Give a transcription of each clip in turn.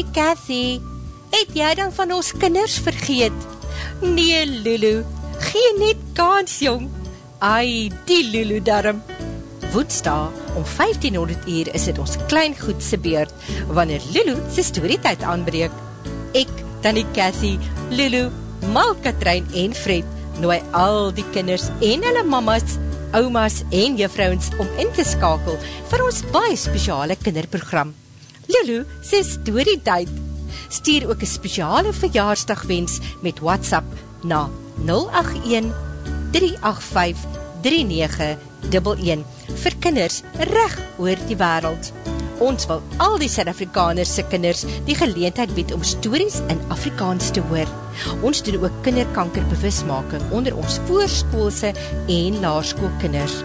Tannie Cathy, het jy dan van ons kinders vergeet? Nee, Lulu, gee net kans, jong. Ai, die Lulu darm. Woensdag om 1500 uur is dit ons klein goedse beurt, wanneer Lulu sy storytijd aanbreek. Ek, Tannie Cathy, Lulu, Mal Katrein en Fred, nooi al die kinders en hulle mamas, oumas en juffrouwens om in te skakel vir ons baie speciale kinderprogram. Lulu sê storytijd. Stuur ook een speciale verjaarsdagwens met WhatsApp na 081 385 3911 vir kinders reg oor die wereld. Ons wil al die Suid-Afrikanerse kinders die geleentheid bied om stories in Afrikaans te hoor. Ons doen ook kinderkanker bewusmaking onder ons voorskoolse en laarskoolkinders.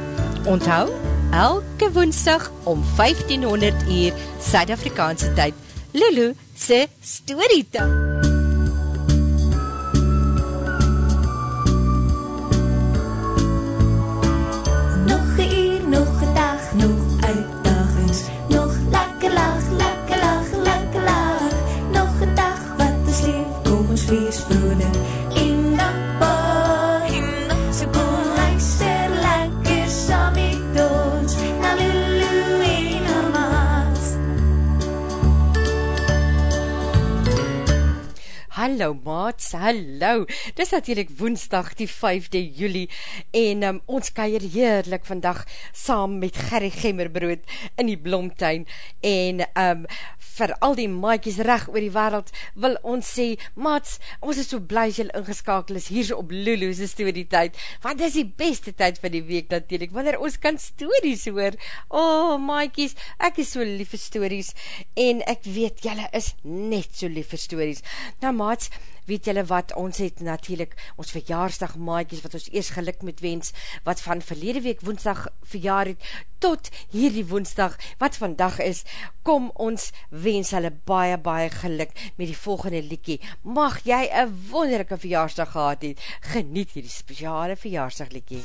Onthou, elke woensdag om 1500 uur Suid-Afrikaanse tyd, Lulu se storytime. Maats, hallo. Dis natuurlijk woensdag die 5de juli en um, ons keier heerlik vandag saam met Gerry Gemmerbrood in die Blomtuin en um, vir al die maaikies reg oor die wereld wil ons sê, maats, ons is so blij as jy ingeskakel is hier so op Lulu's story tyd, want dis die beste tyd van die week natuurlijk, wanneer ons kan stories hoor. Oh maaikies, ek is so lief vir stories en ek weet jylle is net so lief vir stories. Nou maats, weet julle wat, ons het natuurlijk ons verjaarsdag maaikies, wat ons eers geluk met wens, wat van verlede week woensdag verjaar het, tot hierdie woensdag, wat vandag is, kom ons wens hulle baie, baie geluk met die volgende liekie. Mag jy een wonderlijke verjaarsdag gehad het, geniet hierdie speciale verjaarsdag liekie.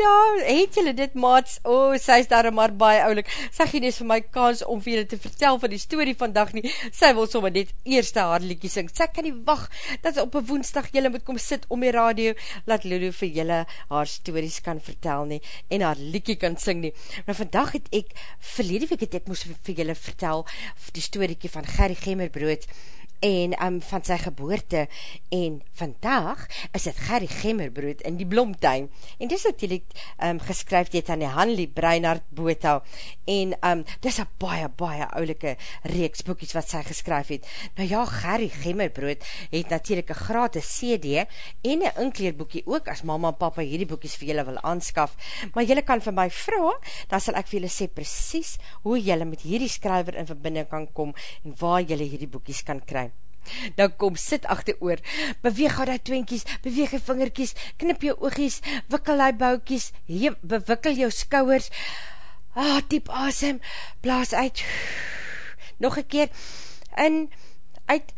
Het julle dit maats, o, oh, sy is daar maar baie oulik, sy gee nes vir my kans om vir julle te vertel van die story vandag nie, sy wil sommer net eerste haar liekie sing, sy kan nie wacht, dat op een woensdag julle moet kom sit om die radio, laat Lulu vir julle haar stories kan vertel nie, en haar liekie kan sing nie, maar vandag het ek, verlede week het ek moes vir julle vertel, die storiekie van Gerry Gemmerbrood, en um, van sy geboorte, en vandag is het Gerry Gemmerbrood in die Blomtuin, en dis natuurlijk um, geskryf dit aan die Hanlie Breinhard Bota, en um, dis a baie, baie oulike reeks boekies wat sy geskryf het. Nou ja, Gerry Gemmerbrood het natuurlijk een gratis CD, en een inkleerboekie ook, as mama en papa hierdie boekies vir julle wil aanskaf, maar julle kan vir my vraag, dan sal ek vir julle sê precies hoe julle met hierdie skryver in verbinding kan kom, en waar julle hierdie boekies kan kry. Nou kom, sit achter oor, beweeg hou die twinkies, beweeg die vingerkies, knip jou oogies, wikkel die boukies, heem, bewikkel jou skouwers, ah, diep asem, blaas uit, nog een keer, in, uit,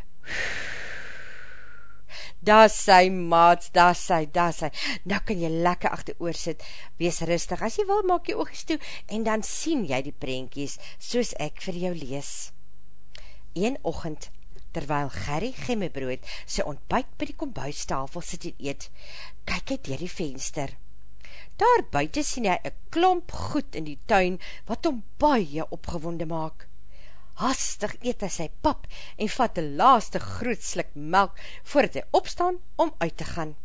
daar sy maats, daar sy, daar sy, nou kan jy lekker achter oor sit, wees rustig, as jy wil, maak jy oogies toe, en dan sien jy die prentjies, soos ek vir jou lees. Een ochend, terwyl Gerry Gemmebrood sy ontbijt by die kombuistafel sit en eet, kyk hy dier die venster. Daar buiten sien hy een klomp goed in die tuin, wat om baie opgewonde maak. Hastig eet hy sy pap en vat die laaste grootslik melk, voordat hy opstaan om uit te gaan.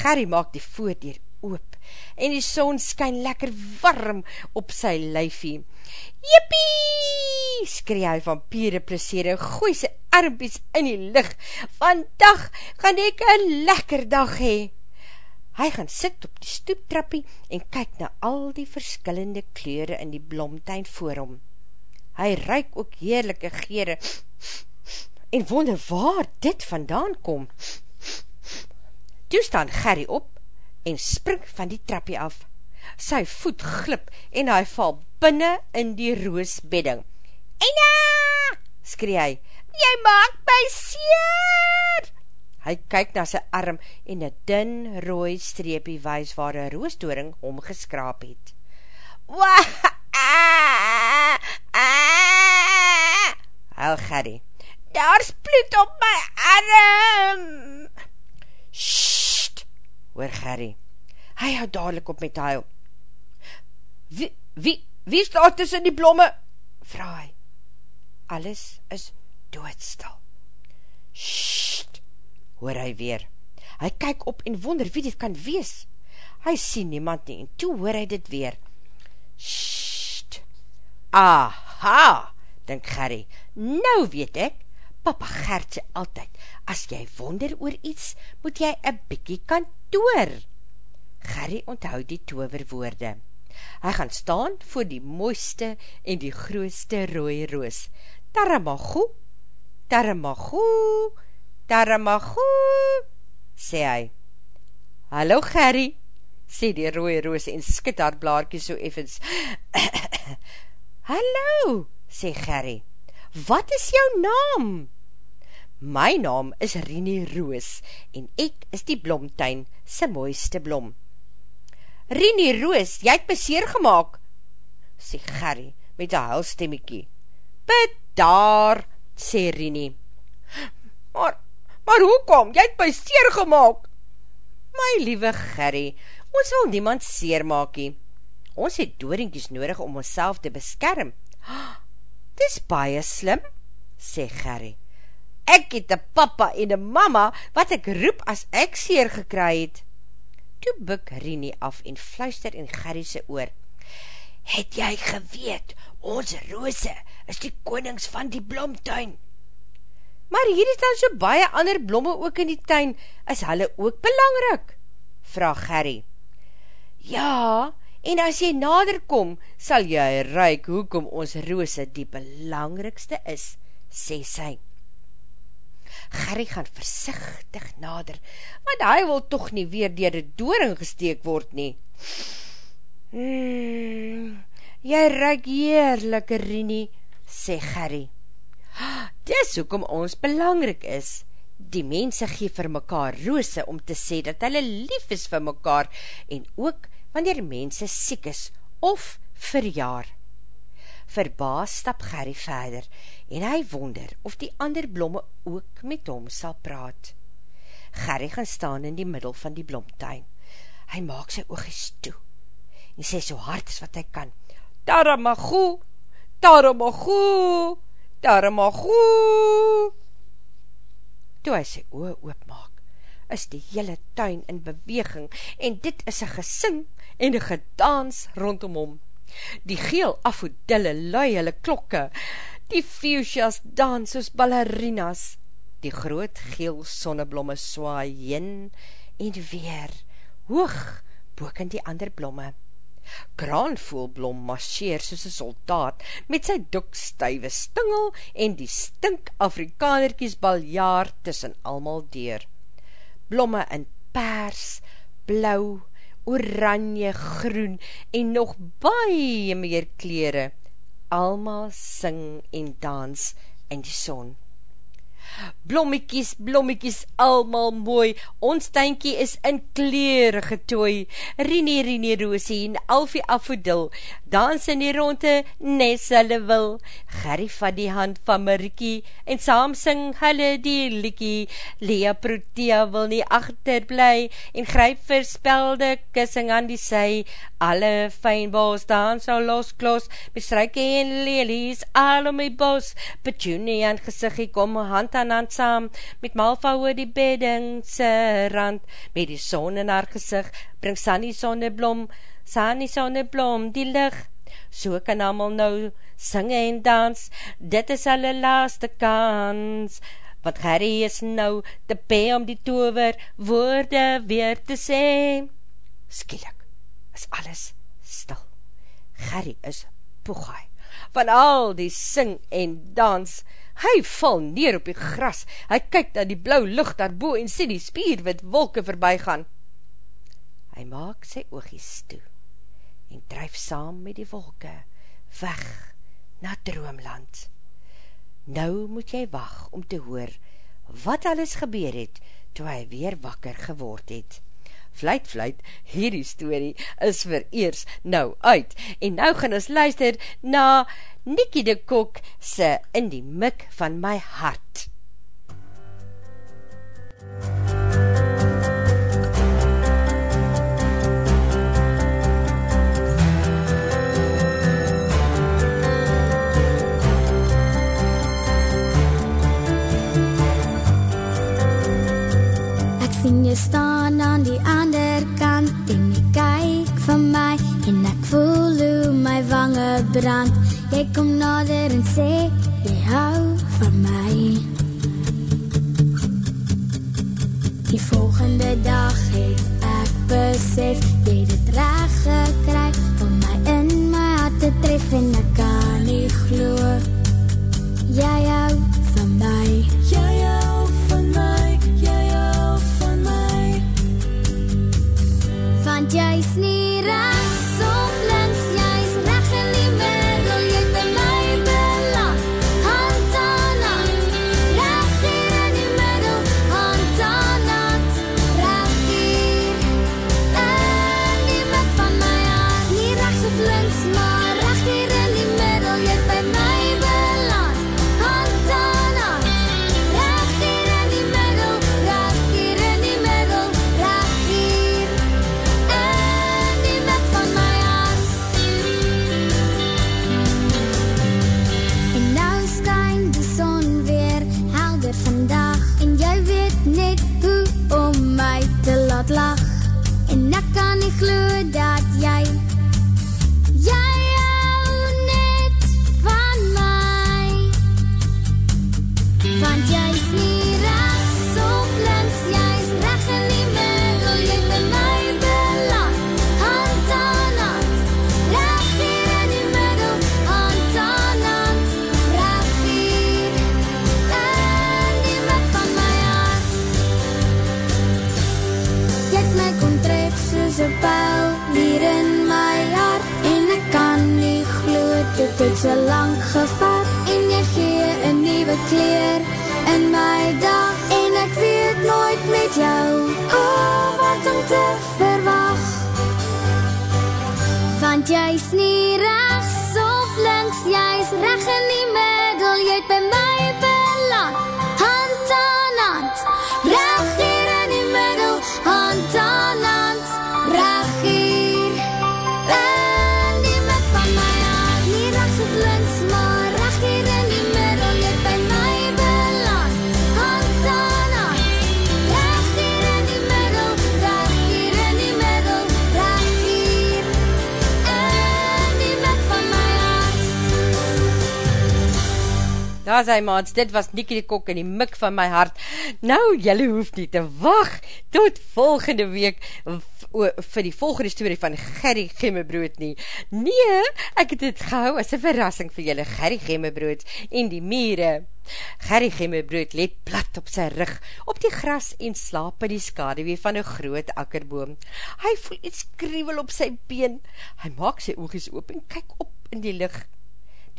Gerry maak die voordeur oop, en die son skyn lekker warm op sy lyfie. Jippie! skree hy van pure plesier en gooi sy armpies in die licht. Vandag gaan ek een lekker dag hee. Hy gaan sit op die stoeptrappie en kyk na al die verskillende kleure in die blomtuin voor hom. Hy ruik ook heerlijke gere en wonder waar dit vandaan kom. Toe staan Gerry op en spring van die trappie af. Sy voet glip en hy val binne in die roosbedding. Eina! skree hy, jy maak my seer! Hy kyk na sy arm en een din rooi streepie wees waar een roosdoring omgeskraap het. Wah! Huil Gerry, daar sploed op my arm! Sst! hoor Gerry. Hy hou dadelijk op met huil. Wie, wie, wie staat tussen die blomme? Vraag hy. Alles is doodstil. Sst, hoor hy weer. Hy kyk op en wonder wie dit kan wees. Hy sien niemand nie en toe hoor hy dit weer. Sst, aha, denk Gerry. Nou weet ek, papa Gert sê altyd, as jy wonder oor iets, moet jy een bykie kantoor. Gerry onthoud die toverwoorde. Hy gaan staan voor die mooiste en die grootste rooie roos. Taramagoe, taramagoe, taramagoe, sê hy. Hallo Gerry, sê die rooie roos en skit haar blaarkie so effens. Hallo, sê Gerry, wat is jou naam? My naam is Rini Roos en ek is die blomtuin sy mooiste blom. Rini Roos, jy het my seer gemaakt, sê Gerry met een huilstemmiekie. Bid daar, sê Rini. Maar, maar hoekom, jy het my seer gemaakt? My liewe Gerry, ons wil niemand seer maakie. Ons het doorinkies nodig om ons te beskerm. Dis baie slim, sê Gerry. Ek het een papa en een mama wat ek roep as ek seer gekry het. Toe buk Rini af en fluister in Gerryse oor. Het jy geweet, ons roose is die konings van die blomtuin? Maar hier is dan so baie ander blomme ook in die tuin, is hulle ook belangrik? Vraag Gerry. Ja, en as jy nader kom, sal jy ruik hoekom ons roose die belangrikste is, sê sy. Gerry gaan versichtig nader, want hy wil toch nie weer dier die dooring gesteek word nie. Hmm, jy ruik heerlijke, Rini, sê Gerry. Dis hoekom ons belangrik is. Die mense gee vir mekaar roose om te sê dat hulle lief is vir mekaar en ook wanneer mense siek is of verjaar. Verbaas stap Gerry verder en hy wonder of die ander blomme ook met hom sal praat. Gerry gaan staan in die middel van die blomtuin. Hy maak sy oogies toe en sê so hard as wat hy kan, Taramagoe, Taramagoe, Taramagoe. Toe hy sy oog oopmaak, is die hele tuin in beweging en dit is een gesing en een gedans rondom hom. Die geel afhoedille lui hulle klokke, die fuchsias dans soos ballerinas, die groot geel sonneblomme swaai jen en weer, hoog boek in die ander blomme. Kraanvoelblom marcheer soos een soldaat met sy dokstuive stingel en die stink Afrikanerkies baljaar tussen almal deur. Blomme in pers, blauw, oranje, groen en nog baie meer kleren, almal sing en dans in die son. Blommiekies, blommiekies, almal mooi, ons tuinkie is in kleer getooi, Rini, Rini, Roosie en Alfie Afodil, dans in die ronde, nes hulle wil, Gerrie van die hand van Marikie, en saam sing hulle die liekie, Lea Protea wil nie achterbly, en gryp verspelde kissing aan die sy, alle fijnbos dans al los klos, besryke en lelies, al om my bos, Petunie en gesiggie kom hand aan hand saam, met malva oor die beddingse rand, met die son in haar gezicht, bring Sannie sonneblom, Sannie sonneblom, die licht, so kan amal nou sing en dans, dit is hulle laaste kans, want Gerrie is nou te pe om die tover woorde weer te sê. Skielik is alles stil. Gerrie is poegaai van al die sing en dans. Hy val neer op die gras, hy kyk na die blauw lucht daarboe en sê die spierwit wolke voorbij gaan. Hy maak sy oogies toe en drijf saam met die wolke weg na droomland. Nou moet jy wag om te hoor wat alles gebeur het toe hy weer wakker geword het. Vluit, vluit, hierdie story is vir eers nou uit. En nou gaan ons luister na Nikkie de Kok se In die Mik van my hart. Sien jy staan aan die ander brand. Jy kom nader en sê jy hou van my. Die volgende dag het ek besef jy dit reg gekry om my in my hart te tref en ek kan nie glo. Jy hou van my. Jy kleur in my dag en ek weet nooit met jou oh, wat om te verwag. Want jy's nie regs of links jy's reg in die middel jy het by my Daar sy maats, dit was Nikkie die Kok in die mik van my hart. Nou, jylle hoef nie te wacht tot volgende week vir die volgende story van Gerrie Gemmebrood nie. Nee, ek het dit gehou as een verrassing vir jylle Gerrie Gemmebrood en die mire. Gerrie Gemmebrood let plat op sy rug, op die gras en slaap in die skadewee van een groot akkerboom. Hy voel iets kriewel op sy been. Hy maak sy oogies oop en kyk op in die licht.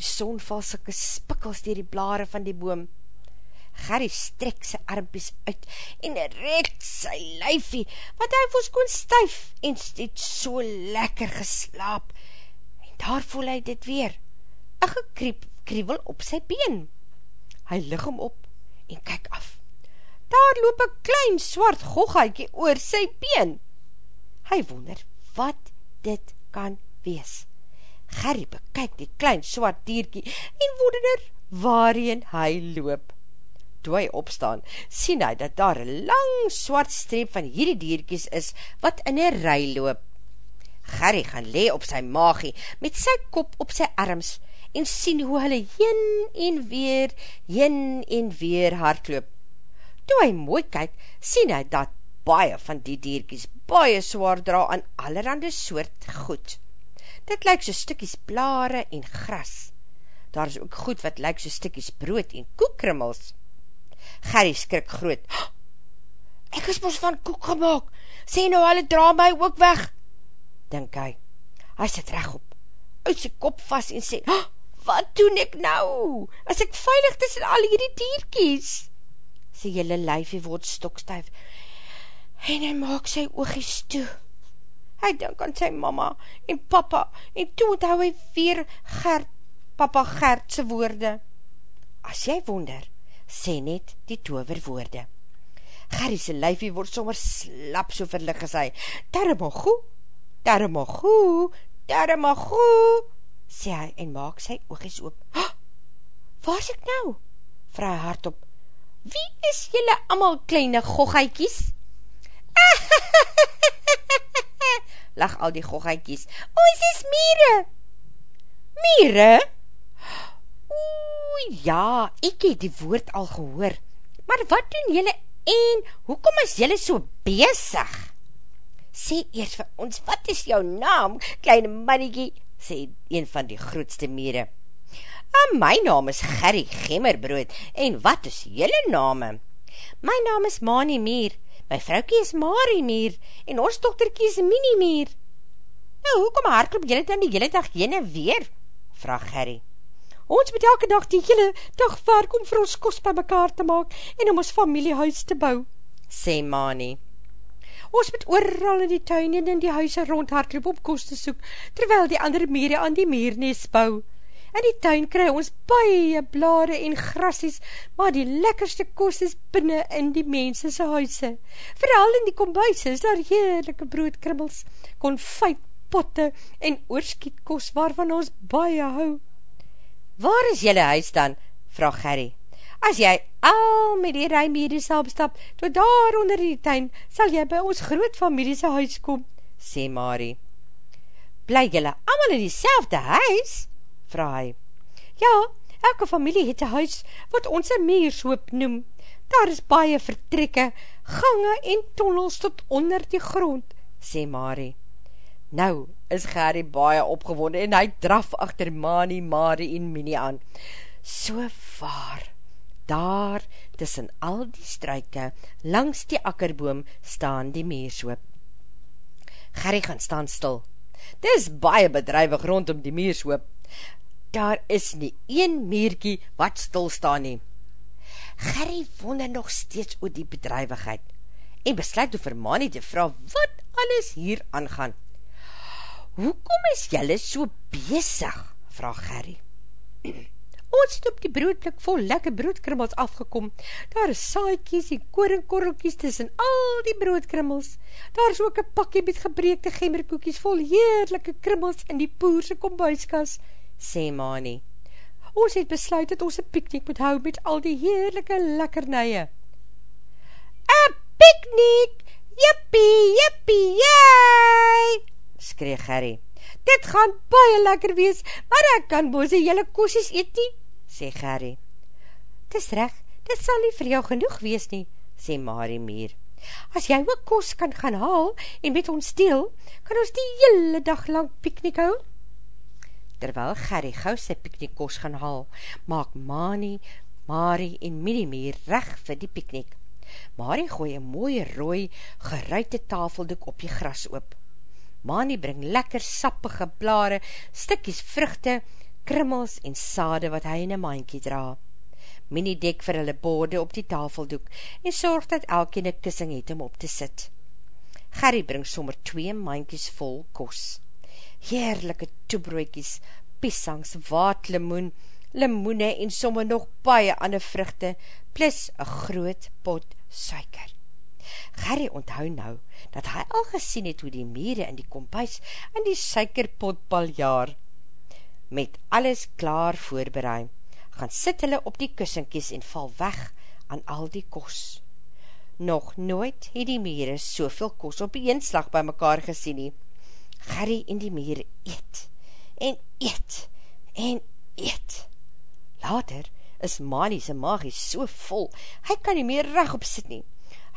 Die son val sikke spikkels dier die blare van die boom. Gary strek sy armpies uit en red sy lyfie, want hy was kon stuif en het so lekker geslaap. En daar voel hy dit weer, een gekriep kriewel op sy been. Hy lig hom op en kyk af. Daar loop een klein swart goghaikie oor sy been. Hy wonder wat dit kan wees. Gary bekyk die klein swart dierkie en wonder waarheen hy loop toe hy opstaan, sien hy dat daar een lang swart streep van hierdie dierkies is, wat in een rij loop. Gary gaan lee op sy maagie, met sy kop op sy arms, en sien hoe hulle jen en weer, jen en weer hardloop. Toe hy mooi kyk, sien hy dat baie van die dierkies baie zwaar dra aan allerhande soort goed. Dit lyk so stikkies blare en gras. Daar is ook goed wat lyk so stikkies brood en koekrimmels. Gerry skrik groot. Ek is mos van koek gemaakt. Sê nou, hulle dra my ook weg. Dink hy. Hy sit recht op. Uit sy kop vast en sê, wat doen ek nou? As ek veilig tussen al hierdie dierkies? Sy jylle lijfie word stokstuif. En hy maak sy oogies toe. Hy dink aan sy mama en papa en toe onthou hy weer Gert, papa Gert sy woorde. As jy wonder, sê net die toverwoorde. Gary sy lyfie word sommer slap so verlig as hy, Daramagoe, Daramagoe, Daramagoe, sê hy en maak sy oogies oop. Oh, waar is ek nou? Vraag hy hardop. Wie is jylle amal kleine gogheikies? Lach al die gogheikies. Ons is mire. Mire? Oei, ja, ek het die woord al gehoor. Maar wat doen jylle en hoekom is jylle so bezig? Sê eers vir ons, wat is jou naam, kleine mannekie? Sê een van die grootste mere. En my naam is Gerry Gemmerbrood, en wat is jylle name? My naam is Mani Meer, my vroukie is Marie Meer, en ons dokterkie is Minnie Meer. Nou, hoekom hardloop jylle dan die jylle dag jyne weer? Vraag Gerry. Ons moet elke dag die hele dag werk om vir ons kost by mekaar te maak en om ons familiehuis te bou, sê Mani. Ons moet ooral in die tuin en in die huise rond hardloop om kost te soek, terwyl die ander mere aan die meernees bou. In die tuin kry ons baie blare en grassies, maar die lekkerste kost is binnen in die mensese huise. Vooral in die kombuise is daar heerlijke broodkrimmels, konfijt, potte en oorskietkost waarvan ons baie hou. Waar is jylle huis dan? vraag Gerry. As jy al met die rijmede saamstap, tot daar onder die tuin, sal jy by ons groot familiese huis kom, sê Marie. Bly jylle allemaal in die huis? Vraag hy. Ja, elke familie het een huis, wat ons een meershoop noem. Daar is baie vertrekke, gange en tonnels tot onder die grond, sê Marie. Nou is Gary baie opgewonde en hy draf achter Mani, Mari en Minnie aan. So waar, daar tussen al die struike, langs die akkerboom, staan die meershoop. Gary gaan staan stil. Dis baie bedrijwig rondom die meershoop. Daar is nie een meerkie wat stil staan nie. Gary wonder nog steeds oor die bedrijwigheid en besluit om vir Mani te vraag wat alles hier aangaan. Hoekom is jylle so besig? vraag Gerry. Ons het op die broodlik vol lekker broodkrimmels afgekom. Daar is saaikies en koringkorrelkies tussen al die broodkrimmels. Daar is ook een pakkie met gebreekte gemmerkoekies vol heerlijke krimmels in die poerse kombuiskas, sê Mani. Ons het besluit dat ons een piknik moet hou met al die heerlijke lekkernije. Een piknik! Jippie, jippie, jai! skree Gerry. Dit gaan baie lekker wees, maar ek kan boos die hele kosies eet nie, sê Gerry. Dis recht, dit sal nie vir jou genoeg wees nie, sê Marie Meer. As jy ook kos kan gaan haal en met ons deel, kan ons die hele dag lang piknik hou. Terwyl Gerry gauw sy piknik kos gaan haal, maak Mani, Marie en Minnie Meer recht vir die piknik. Marie gooi een mooie rooi, geruite tafeldoek op die gras oop. Mani bring lekker sappige blare, stikkies vruchte, krimmels en sade wat hy in een maankie dra. Minnie dek vir hulle borde op die tafeldoek en sorg dat elkeen een kissing het om op te sit. Gerry bring sommer twee mankies vol kos. Heerlijke toebroekies, piesangs, waadlemoen, limoene en sommer nog baie ander vruchte, plus een groot pot suiker. Gerry onthou nou, dat hy al gesien het hoe die mere in die kompuis in die suikerpot baljaar. Met alles klaar voorbereid, gaan sit hulle op die kussinkies en val weg aan al die kos. Nog nooit het die mere soveel kos op die eenslag by mekaar gesien nie. Gerry en die mere eet, en eet, en eet. Later is Mani sy magie so vol, hy kan nie meer recht op sit nie.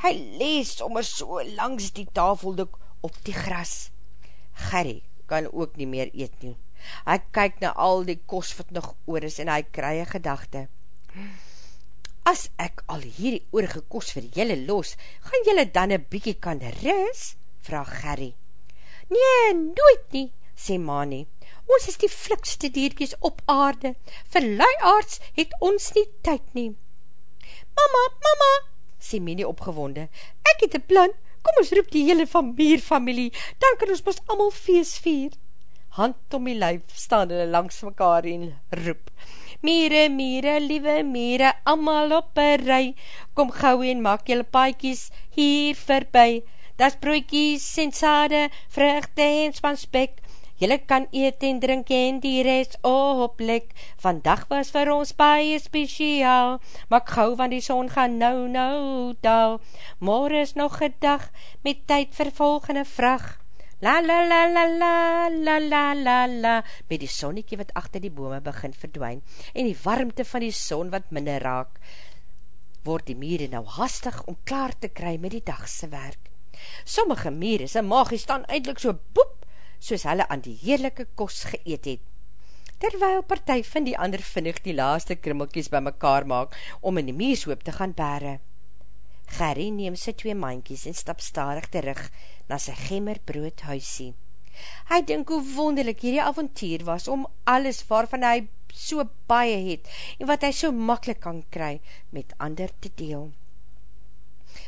Hy lees sommer so langs die tafeldoek op die gras. Gerry kan ook nie meer eet nie. Hy kyk na al die kos wat nog oor is en hy kry een gedachte. As ek al hierdie oorige kos vir julle los, gaan julle dan een bykie kan ris? Vraag Gerry. Nee, nooit nie, sê Mani. Ons is die flikste dierkies op aarde. Vir luiaards het ons nie tyd nie. Mama, mama, sê Minnie opgewonde, ek het een plan, kom ons roep die hele van bierfamilie, dan kan ons ons allemaal feest vier. Hand om die lijf staan hulle langs mekaar en roep. Mire, mire, liewe mire, allemaal op een rij, kom gauw en maak julle paaikies hier voorbij. Das broekies en sade, vruchte en spanspek, Julle kan eet en drink en die rest oplik. Vandag was vir ons baie speciaal. Maak gauw, want die son gaan nou nou daal. Morgen is nog gedag met tyd vir volgende vrag. La la la la la la la la la Met die sonnekie wat achter die bome begin verdwijn en die warmte van die son wat minder raak, word die mieren nou hastig om klaar te kry met die dagse werk. Sommige mieren, sy magie staan eindelijk so boep soos hulle aan die heerlijke kos geëet het. Terwyl partij van die ander vinnig die laaste krummelkies by mekaar maak om in die meeshoop te gaan bere. Gerry neem sy twee mankies en stap starig terug na sy gemmerbrood huisie. Hy dink hoe wonderlik hierdie avontuur was om alles waarvan hy so baie het en wat hy so makkelijk kan kry met ander te deel.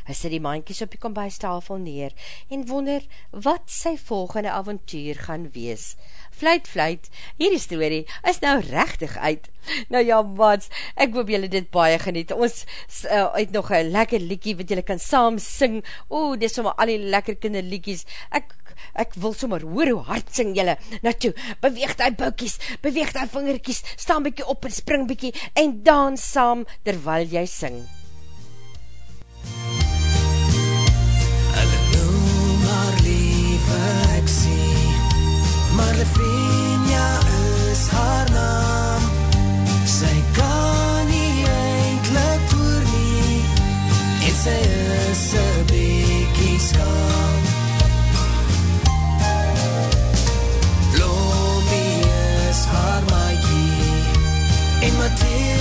Hy sit die maankies op die kombuistafel neer en wonder wat sy volgende avontuur gaan wees. Fluit, fluit, hierdie story is nou rechtig uit. Nou ja, maats, ek hoop julle dit baie geniet. Ons uh, het nog een lekker liekie wat julle kan saam sing. O, dit is sommer al die lekker kinderliekies. Ek ek wil sommer hoor hoe hard sing julle. Nou toe, beweeg die boukies, beweeg die vingerkies, staan bykie op en spring bykie en dans saam terwyl jy sing. Ek sien. Maar Levinia is haar naam. Sy kan nie eindelijk voer nie. En sy is een bekie skaam. Blombie is haar maakie En Matthew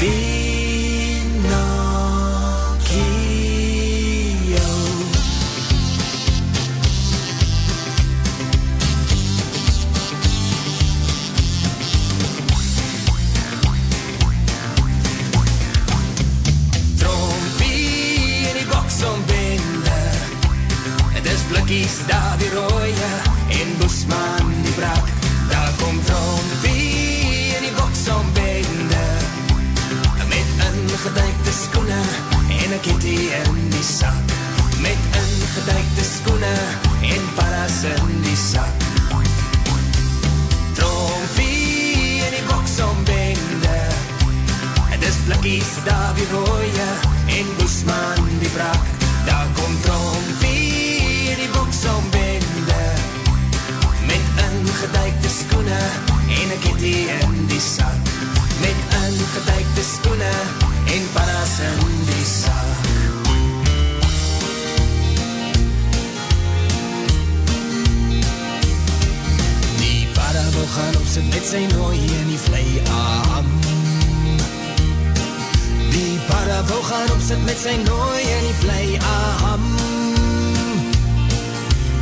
be sy nooi en die vlei aan. Die para wil gaan op sit met sy nooi en die vlei aan.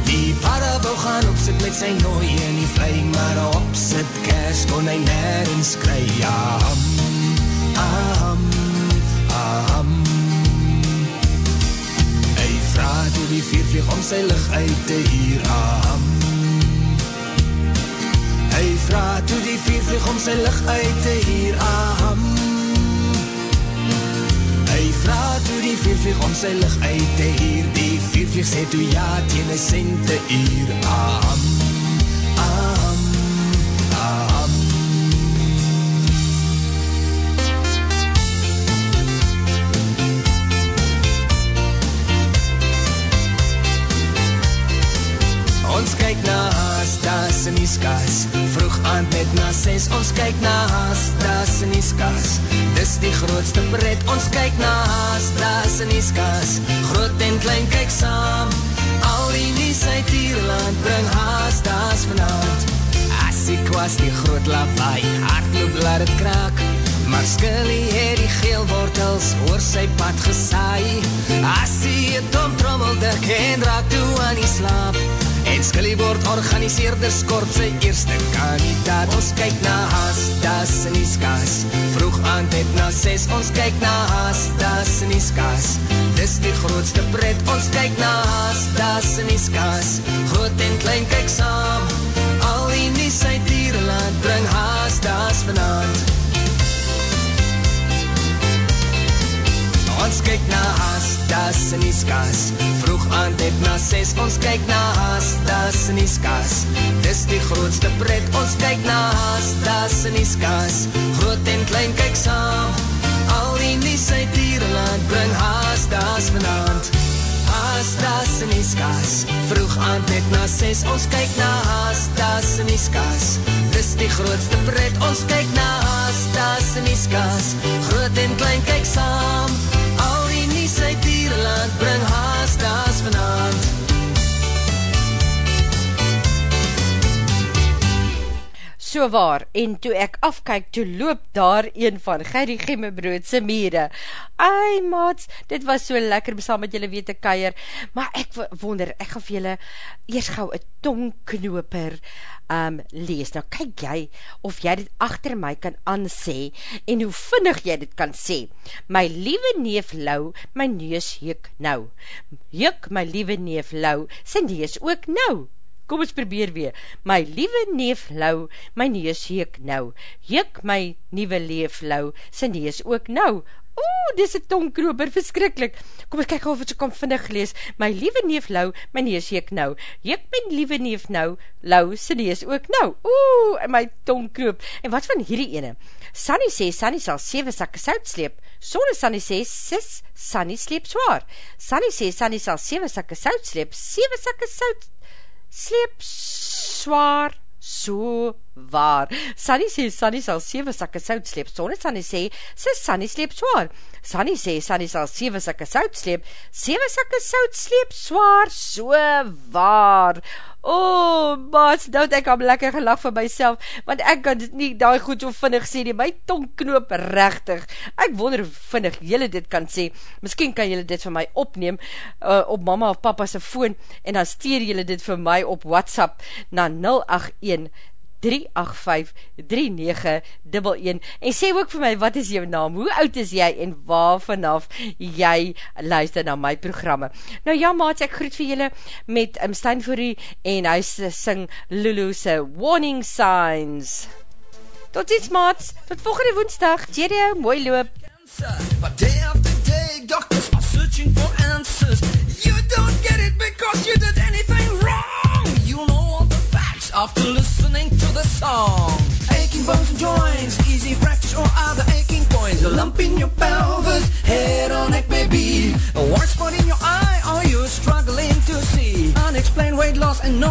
Die para wil gaan op sit met sy nooi en die vlei maar op sit kers kon hy nergens kry. Aham, aham, aham. Hy vraag toe die viervlieg om sy lig uit te hier. Aham. Vraag toe die viervlieg om sy lig uit te hier. Aham. Hy vraag toe die viervlieg om sy lig uit te hier. Die viervlieg sê toe ja teen een cente uur. Aham, aham, aham. Ons kyk na haas, das in die skas aand net na ses Ons kyk na haas, das in die skas Dis die grootste pret Ons kyk na haas, das in die skas Groot en klein kyk saam Al die nies uit Ierland Bring haas, das vanavond. As die kwas die groot lawaai Hardloop laat het kraak. Maar Skilly het die geel wortels oor sy pad gesaai. As die het om trommel dik en raak toe aan die slaap En Skilly word organiseerder skort sy eerste kandidaat. Ons kyk na haas, das in die skas Vroeg aand het na ses, ons kyk na haas, das in die skas Dis die grootste pret, ons kyk na haas, das in die skas Groot en klein kyk saam Al die nies uit Ierland bring haas, das Ons kyk na haas, das in die skas. Vroeg aand het na ses, ons kyk na haas, das in die skas. Dis die grootste pret, ons kyk na haas, das in die skas. Groot en klein kyk saam. Al die nies uit Ierland bring haas, das vanavond Haas, das in die skas. Vroeg aand net na ses, ons kyk na haas, das in die skas. Dis die grootste pret, ons kyk na haas, das in die skas. Groot en klein kyk saam Ierland bring haas, das vanavond So waar, en toe ek afkyk, toe loop daar een van Gerrie Gemmebroodse mire. Ai maats, dit was so lekker om saam met julle weet te keier, maar ek wonder, ek vir julle eers gauw een tongknoper um, lees. Nou kyk jy, of jy dit achter my kan ansê, en hoe vinnig jy dit kan sê. My liewe neef Lou, my neus heek nou. Heek my liewe neef Lou, sy neus ook nou. Kom ons probeer weer. My liewe neef Lou, my neus heek nou. Heek my nieuwe leef Lou, sy neus ook nou. Oeh, dis een tongkroper, verskrikkelijk. Kom ons kyk of het so kom vinnig lees. My liewe neef Lou, my neus heek nou. Heek my liewe neef nou, Lou, sy neus ook nou. Oeh, my tongkroop. En wat van hierdie ene? Sunny sê, Sunny sal 7 sakke sout sleep. Sonne Sunny sê, sis, Sunny sleep zwaar. Sunny sê, Sunny sal 7 sakke sout sleep. 7 sakke sout sleep swaar so waar. Sunny sê, Sunny sal 7 sakke sout sleep. Sonne Sunny sê, sis, Sunny sleep swaar. Sunny sê, Sunny sal 7 sakke sout sleep. 7 sakke sout sleep swaar so waar. O, oh, maas, nou het ek al lekker gelach vir myself, want ek kan dit nie daai goed so vinnig sê nie, my tong knoop rechtig. Ek wonder hoe vinnig jylle dit kan sê. Miskien kan jylle dit vir my opneem uh, op mama of papa se foon, en dan stuur jylle dit vir my op WhatsApp na 081 en sê ook vir my, wat is jou naam, hoe oud is jy en waar vanaf jy luister na my programme. Nou ja maats, ek groet vir julle met um, Stijn Fourie en hy sing Lulu's Warning Signs. Tot ziens maats, tot volgende woensdag, Jerry, mooi loop. But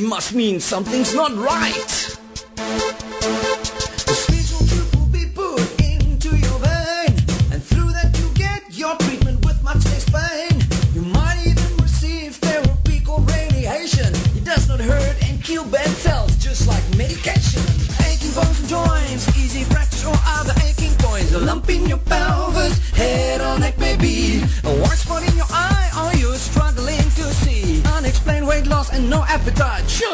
Must mean something's not right.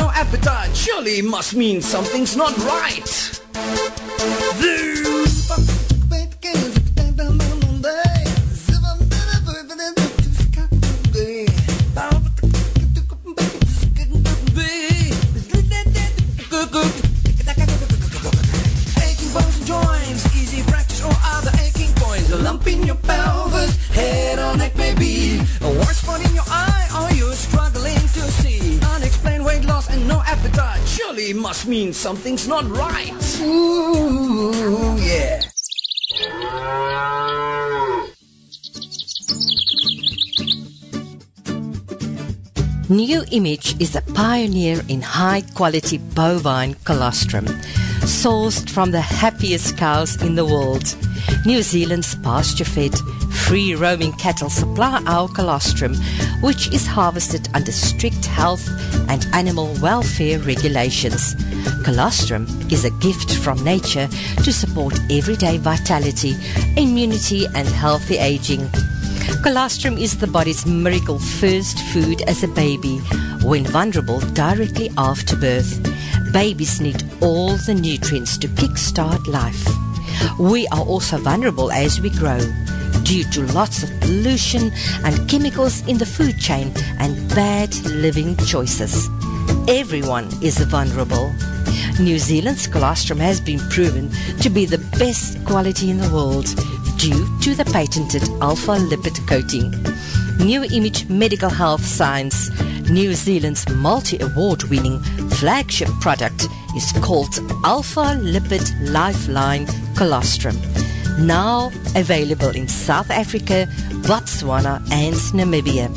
No appetite. Surely must mean something's not right. Aching bones and joints, easy fractures or other aching points. A lump in your pelvis, head or neck maybe. Appetite. Surely must mean something's not right. Ooh, yeah. New Image is a pioneer in high quality bovine colostrum, sourced from the happiest cows in the world. New Zealand's pasture fed, free roaming cattle supply our colostrum, which is harvested under strict health and animal welfare regulations. Colostrum is a gift from nature to support everyday vitality, immunity, and healthy aging. Colostrum is the body's miracle first food as a baby when vulnerable directly after birth. Babies need all the nutrients to kickstart life. We are also vulnerable as we grow due to lots of pollution and chemicals in the food chain and bad living choices. Everyone is vulnerable. New Zealand's colostrum has been proven to be the best quality in the world due to the patented alpha lipid coating. New Image Medical Health Science, New Zealand's multi-award winning flagship product is called Alpha Lipid Lifeline Colostrum. Now available in South Africa, Botswana and Namibia.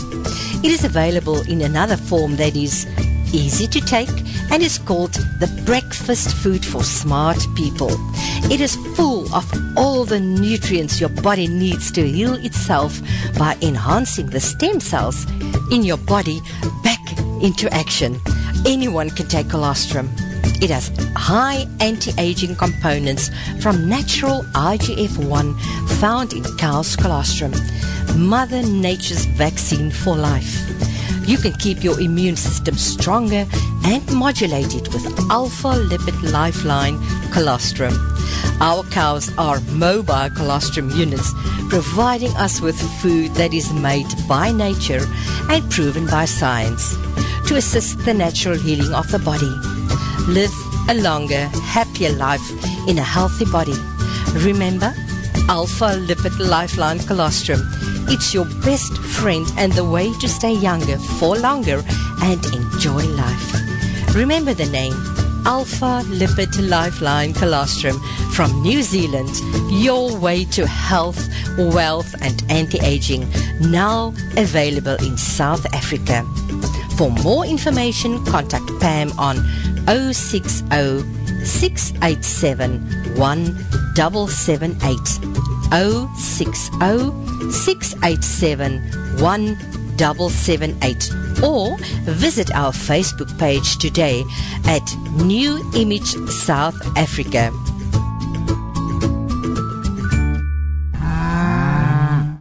It is available in another form that is easy to take and is called the breakfast food for smart people. It is full of all the nutrients your body needs to heal itself by enhancing the stem cells in your body back into action. Anyone can take colostrum. It has high anti-aging components from natural IGF-1 found in cow's colostrum. Mother Nature's vaccine for life. You can keep your immune system stronger and modulate it with Alpha Lipid Lifeline Colostrum. Our cows are mobile colostrum units, providing us with food that is made by nature and proven by science to assist the natural healing of the body. Live a longer, happier life in a healthy body. Remember, Alpha Lipid Lifeline Colostrum. It's your best friend and the way to stay younger for longer and enjoy life. Remember the name, Alpha Lipid Lifeline Colostrum from New Zealand, your way to health, wealth and anti-aging, now available in South Africa. For more information, contact Pam on 060 687 1778 060 687 1778 or visit our Facebook page today at New Image South Africa.